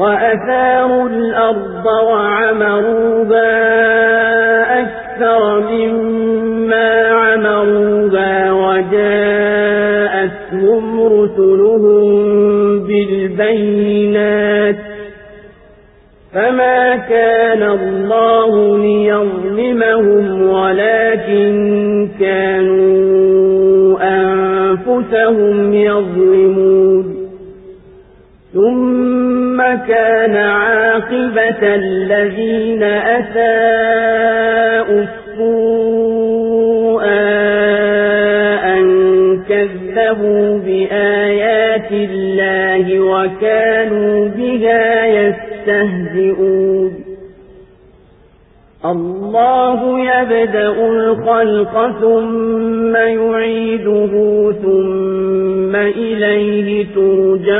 وأثاروا الأرض وعمروها أكثر مما عمروها وجاءتهم رسلهم بالبينات فما كان الله ليظلمهم ولكن كانوا أنفسهم يظلمون ثم كان عاقبة الذين أساءوا السوء أن كذبوا بآيات الله وكانوا بها يستهزئون. الله يبدأ الخلق ثم يعيده ثم إليه ترجعون.